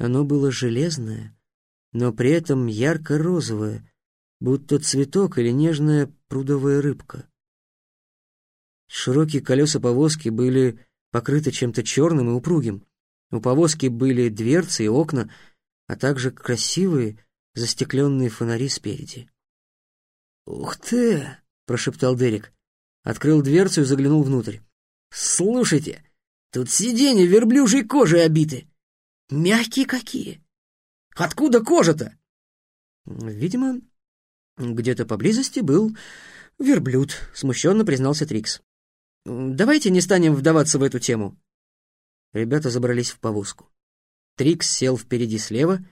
Оно было железное, но при этом ярко-розовое, будто цветок или нежная прудовая рыбка. Широкие колеса повозки были покрыты чем-то черным и упругим. У повозки были дверцы и окна, а также красивые застекленные фонари спереди. «Ух ты!» — прошептал Дерек. Открыл дверцу и заглянул внутрь. «Слушайте, тут сиденья верблюжьей кожей обиты. Мягкие какие! Откуда кожа-то?» «Видимо, где-то поблизости был верблюд», — смущенно признался Трикс. «Давайте не станем вдаваться в эту тему». Ребята забрались в повозку. Трикс сел впереди слева,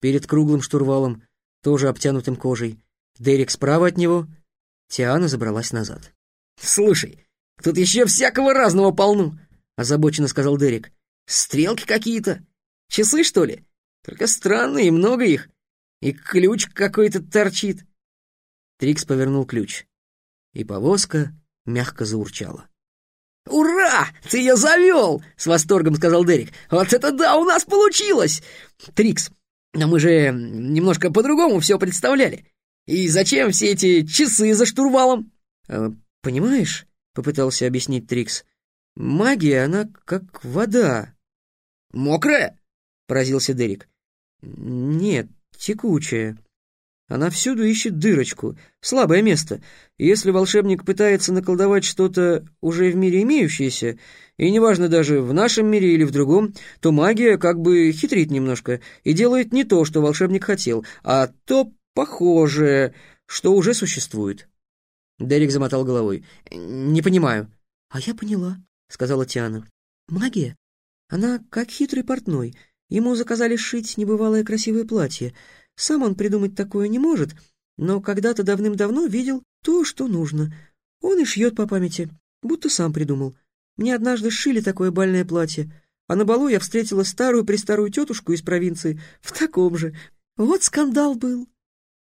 перед круглым штурвалом, тоже обтянутым кожей. Дерек справа от него. Тиана забралась назад. «Слушай, тут еще всякого разного полну», — озабоченно сказал Дерек. «Стрелки какие-то. Часы, что ли? Только странные, много их. И ключ какой-то торчит». Трикс повернул ключ, и повозка мягко заурчала. «Ура! Ты ее завел!» — с восторгом сказал Дерек. «Вот это да, у нас получилось! Трикс, но мы же немножко по-другому все представляли. И зачем все эти часы за штурвалом?» «Э, «Понимаешь?» — попытался объяснить Трикс. «Магия, она как вода». «Мокрая?» — поразился Дерек. «Нет, текучая. Она всюду ищет дырочку, слабое место. Если волшебник пытается наколдовать что-то уже в мире имеющееся, и неважно даже в нашем мире или в другом, то магия как бы хитрит немножко и делает не то, что волшебник хотел, а то похожее, что уже существует. Дерек замотал головой. «Не понимаю». «А я поняла», — сказала Тиана. «Магия, она как хитрый портной. Ему заказали сшить небывалое красивое платье — сам он придумать такое не может, но когда-то давным-давно видел то, что нужно. Он и шьет по памяти, будто сам придумал. Мне однажды сшили такое бальное платье, а на балу я встретила старую-престарую тетушку из провинции в таком же. Вот скандал был.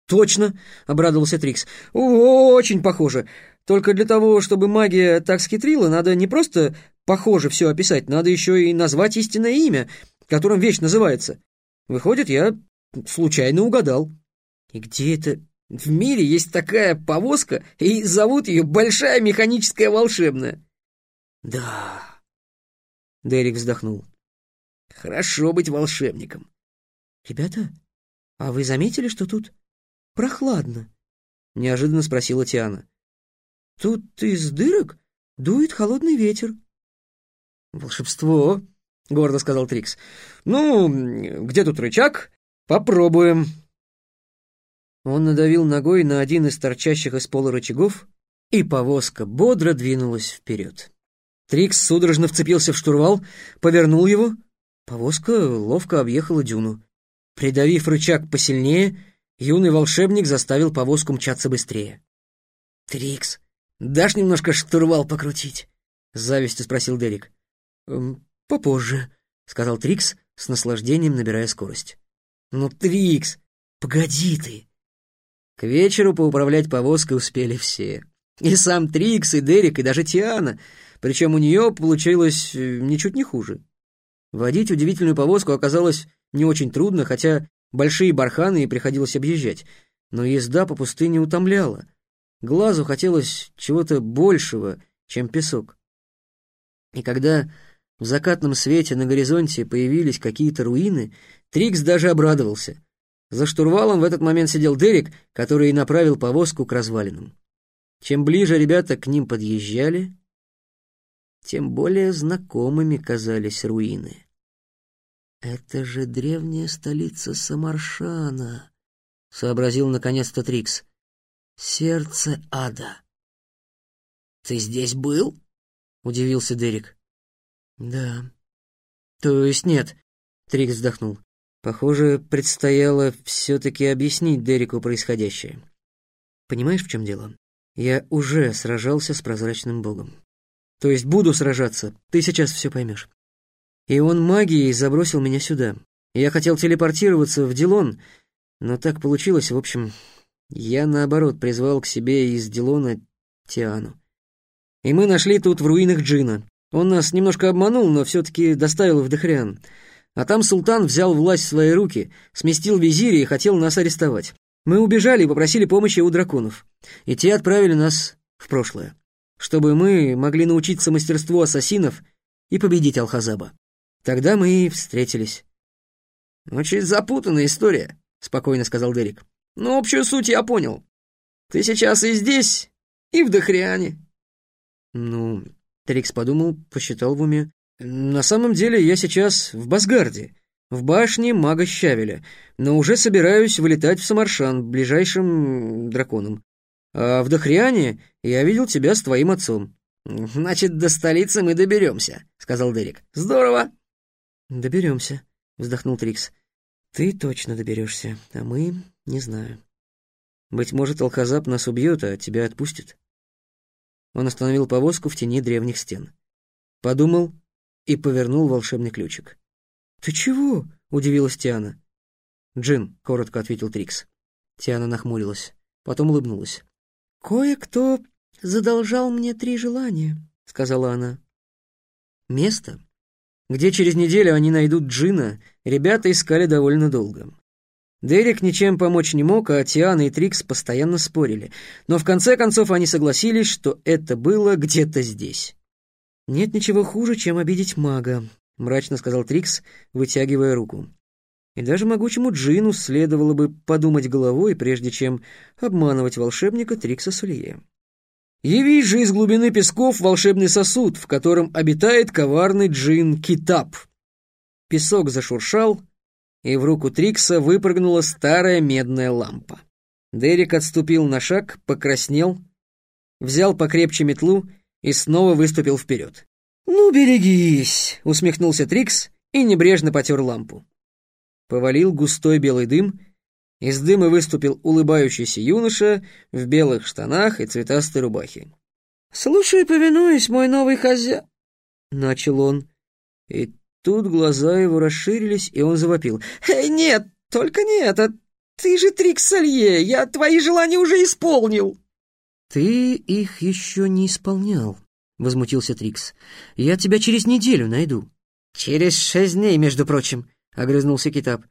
«Точно!» — обрадовался Трикс. «Очень похоже. Только для того, чтобы магия так схитрила, надо не просто похоже все описать, надо еще и назвать истинное имя, которым вещь называется. Выходит, я случайно угадал. И где это? В мире есть такая повозка, и зовут ее Большая Механическая Волшебная. Да. Дерек вздохнул. Хорошо быть волшебником. Ребята, а вы заметили, что тут прохладно? Неожиданно спросила Тиана. Тут из дырок дует холодный ветер. Волшебство, гордо сказал Трикс. Ну, где тут рычаг? «Попробуем». Он надавил ногой на один из торчащих из пола рычагов, и повозка бодро двинулась вперед. Трикс судорожно вцепился в штурвал, повернул его. Повозка ловко объехала дюну. Придавив рычаг посильнее, юный волшебник заставил повозку мчаться быстрее. «Трикс, дашь немножко штурвал покрутить?» — с завистью спросил Дерек. «Эм, «Попозже», — сказал Трикс, с наслаждением набирая скорость. «Ну, Трикс, погоди ты!» К вечеру поуправлять повозкой успели все. И сам Трикс, и Дерек, и даже Тиана. Причем у нее получилось э, ничуть не хуже. Водить удивительную повозку оказалось не очень трудно, хотя большие барханы и приходилось объезжать. Но езда по пустыне утомляла. Глазу хотелось чего-то большего, чем песок. И когда в закатном свете на горизонте появились какие-то руины, Трикс даже обрадовался. За штурвалом в этот момент сидел Дерек, который и направил повозку к развалинам. Чем ближе ребята к ним подъезжали, тем более знакомыми казались руины. «Это же древняя столица Самаршана», — сообразил наконец-то Трикс. «Сердце ада». «Ты здесь был?» — удивился Дерек. «Да». «То есть нет», — Трикс вздохнул. Похоже, предстояло все-таки объяснить Дереку происходящее. Понимаешь, в чем дело? Я уже сражался с прозрачным богом. То есть буду сражаться, ты сейчас все поймешь. И он магией забросил меня сюда. Я хотел телепортироваться в Дилон, но так получилось, в общем, я, наоборот, призвал к себе из Дилона Тиану. И мы нашли тут в руинах Джина. Он нас немножко обманул, но все-таки доставил в Дехриан. А там султан взял власть в свои руки, сместил визиря и хотел нас арестовать. Мы убежали и попросили помощи у драконов. И те отправили нас в прошлое, чтобы мы могли научиться мастерству ассасинов и победить Алхазаба. Тогда мы и встретились. «Очень запутанная история», — спокойно сказал Дерек. «Но общую суть я понял. Ты сейчас и здесь, и в Дохриане». «Ну...» — Трикс подумал, посчитал в уме. «На самом деле я сейчас в Басгарде, в башне мага Щавеля, но уже собираюсь вылетать в Самаршан, ближайшим драконом. А в Дохриане я видел тебя с твоим отцом». «Значит, до столицы мы доберемся», — сказал Дерек. «Здорово». «Доберемся», — вздохнул Трикс. «Ты точно доберешься, а мы не знаю. Быть может, Алхазап нас убьет, а тебя отпустит». Он остановил повозку в тени древних стен. Подумал и повернул волшебный ключик. «Ты чего?» — удивилась Тиана. «Джин», — коротко ответил Трикс. Тиана нахмурилась, потом улыбнулась. «Кое-кто задолжал мне три желания», — сказала она. Место, где через неделю они найдут Джина, ребята искали довольно долго. Дерек ничем помочь не мог, а Тиана и Трикс постоянно спорили, но в конце концов они согласились, что это было где-то здесь. «Нет ничего хуже, чем обидеть мага», — мрачно сказал Трикс, вытягивая руку. «И даже могучему Джину следовало бы подумать головой, прежде чем обманывать волшебника Трикса Сулье». Явись же из глубины песков волшебный сосуд, в котором обитает коварный джин Китап. Песок зашуршал, и в руку Трикса выпрыгнула старая медная лампа. Дерек отступил на шаг, покраснел, взял покрепче метлу и снова выступил вперед. «Ну, берегись!» — усмехнулся Трикс и небрежно потер лампу. Повалил густой белый дым, из дыма выступил улыбающийся юноша в белых штанах и цветастой рубахе. «Слушай, повинуюсь, мой новый хозя...» — начал он. И тут глаза его расширились, и он завопил. «Эй, нет, только не это! Ты же Трикс Салье, я твои желания уже исполнил!» «Ты их еще не исполнял», — возмутился Трикс. «Я тебя через неделю найду». «Через шесть дней, между прочим», — огрызнулся Китап.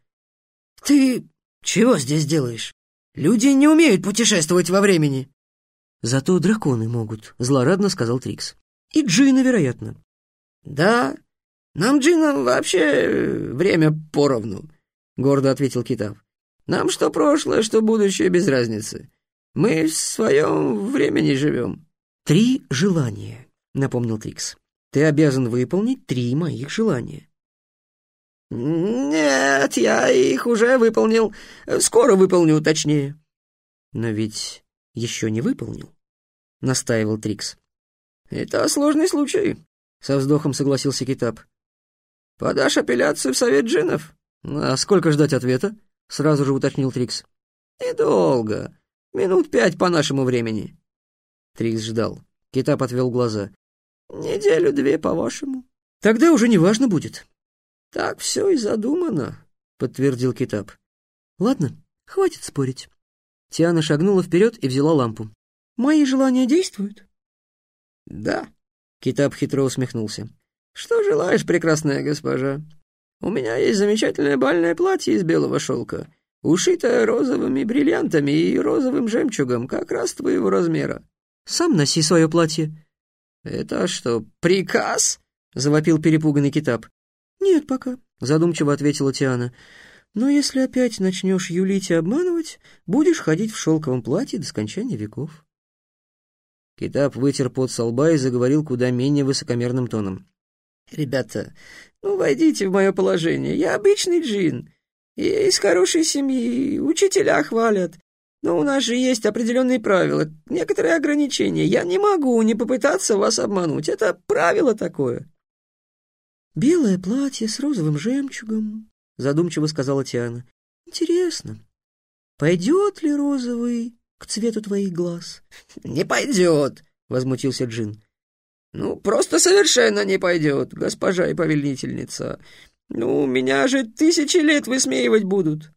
«Ты «Чего здесь делаешь? Люди не умеют путешествовать во времени». «Зато драконы могут», — злорадно сказал Трикс. «И джины, вероятно». «Да, нам, джинам, вообще э, время поровну», — гордо ответил Китав. «Нам что прошлое, что будущее без разницы. Мы в своем времени живем». «Три желания», — напомнил Трикс. «Ты обязан выполнить три моих желания». «Нет, я их уже выполнил. Скоро выполню, точнее». «Но ведь еще не выполнил», — настаивал Трикс. «Это сложный случай», — со вздохом согласился Китап. «Подашь апелляцию в совет джинов?» «А сколько ждать ответа?» — сразу же уточнил Трикс. «Недолго. Минут пять по нашему времени». Трикс ждал. Китап отвел глаза. «Неделю-две, по-вашему». «Тогда уже не важно будет», «Так все и задумано», — подтвердил Китап. «Ладно, хватит спорить». Тиана шагнула вперед и взяла лампу. «Мои желания действуют?» «Да», — Китап хитро усмехнулся. «Что желаешь, прекрасная госпожа? У меня есть замечательное бальное платье из белого шелка, ушитое розовыми бриллиантами и розовым жемчугом, как раз твоего размера». «Сам носи свое платье». «Это что, приказ?» — завопил перепуганный Китап. «Нет пока», — задумчиво ответила Тиана. «Но если опять начнешь юлить и обманывать, будешь ходить в шелковом платье до скончания веков». Китап вытер пот со лба и заговорил куда менее высокомерным тоном. «Ребята, ну войдите в мое положение. Я обычный джин. Я из хорошей семьи, учителя хвалят. Но у нас же есть определенные правила, некоторые ограничения. Я не могу не попытаться вас обмануть. Это правило такое». «Белое платье с розовым жемчугом», — задумчиво сказала Тиана. «Интересно, пойдет ли розовый к цвету твоих глаз?» «Не пойдет», — возмутился Джин. «Ну, просто совершенно не пойдет, госпожа и повелительница. Ну, меня же тысячи лет высмеивать будут».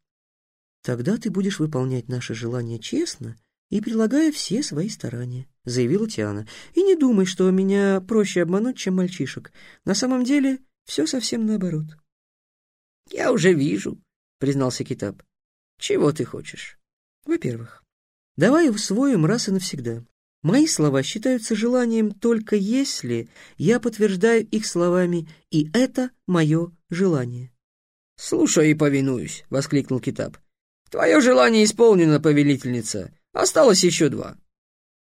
«Тогда ты будешь выполнять наши желания честно и прилагая все свои старания», — заявила Тиана. «И не думай, что меня проще обмануть, чем мальчишек. На самом деле все совсем наоборот. «Я уже вижу», — признался Китап. «Чего ты хочешь?» «Во-первых, давай усвоим раз и навсегда. Мои слова считаются желанием только если я подтверждаю их словами, и это мое желание». «Слушай и повинуюсь», — воскликнул Китап. «Твое желание исполнено, повелительница. Осталось еще два».